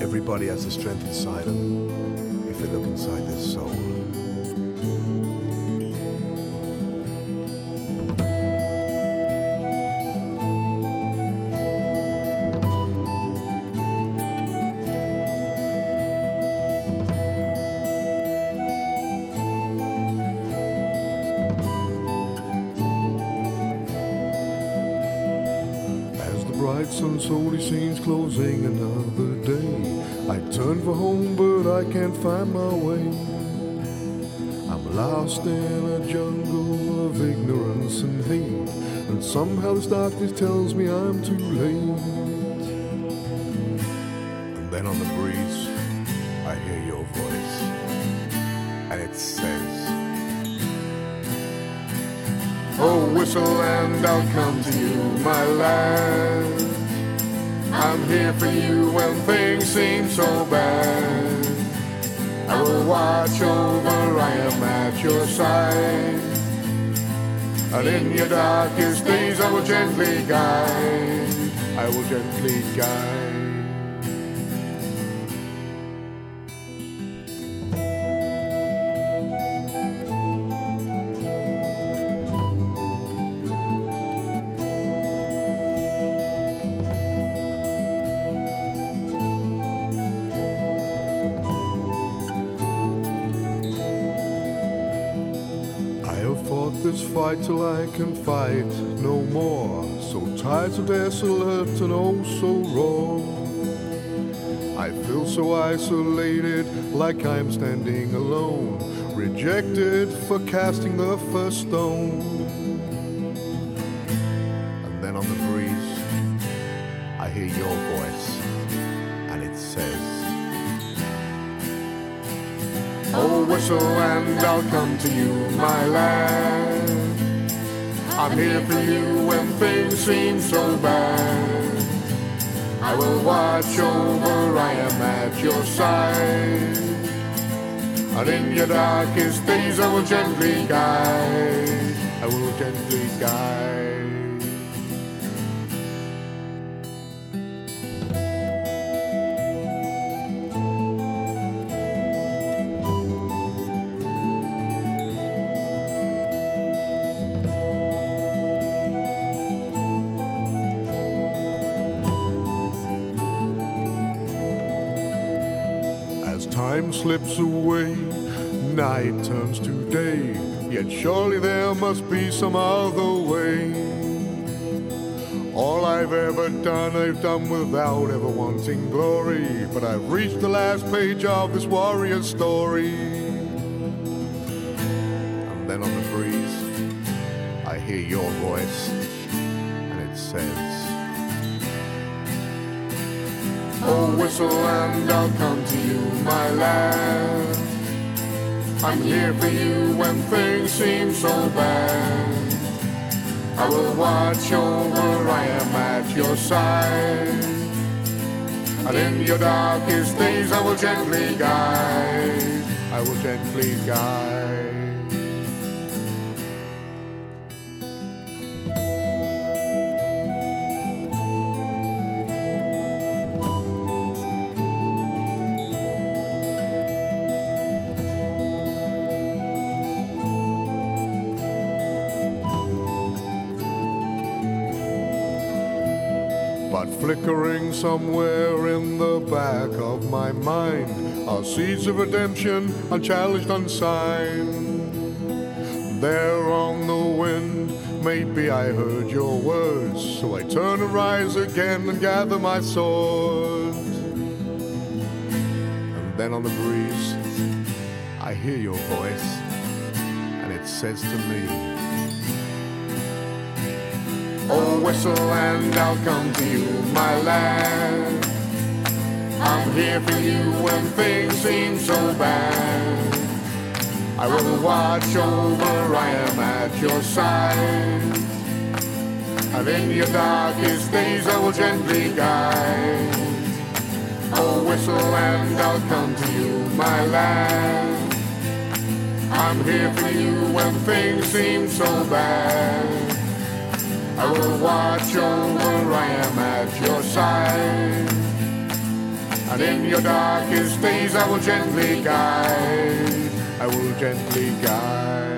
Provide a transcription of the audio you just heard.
Everybody has the strength inside them if they look inside their soul. Sun slowly seems closing another day, I turn for home, but I can't find my way. I'm lost in a jungle of ignorance and hate, and somehow this darkness tells me I'm too late. And then on the breeze, I hear your voice, and it says, Oh, whistle and I'll come to you, my lad. I'm here for you when things seem so bad. I will watch over, I am at your side. And in your darkest days, I will gently guide. I will gently guide. This fight till I can fight no more. So tired, so desolate, and oh so raw. I feel so isolated, like I'm standing alone, rejected for casting the first stone. And then on the breeze, I hear your voice, and it says, Oh, whistle and I'll come to you, my lad. I'm here for you when things seem so bad. I will watch over, I am at your side. And in your darkest days, I will gently guide. I will gently guide. Time slips away, night turns to day. Yet surely there must be some other way. All I've ever done, I've done without ever wanting glory. But I've reached the last page of this warrior story. And then on the breeze, I hear your voice, and it says, Oh, whistle and I'll come to you, my lad. I'm here for you when things seem so bad. I will watch over, I am at your side. And in your darkest days, I will gently guide. I will gently guide. But flickering somewhere in the back of my mind are seeds of redemption, unchallenged, unsigned. There on the wind, maybe I heard your words, so I turn and rise again and gather my sword. And then on the breeze, I hear your voice, and it says to me, Oh, whistle and I'll come to you, my lad. I'm here for you when things seem so bad. I will watch over, I am at your side. And in your darkest days, I will gently guide. Oh, whistle and I'll come to you, my lad. I'm here for you when things seem so bad. I will watch over, I am at your side. And in your darkest days I will gently guide. I will gently guide.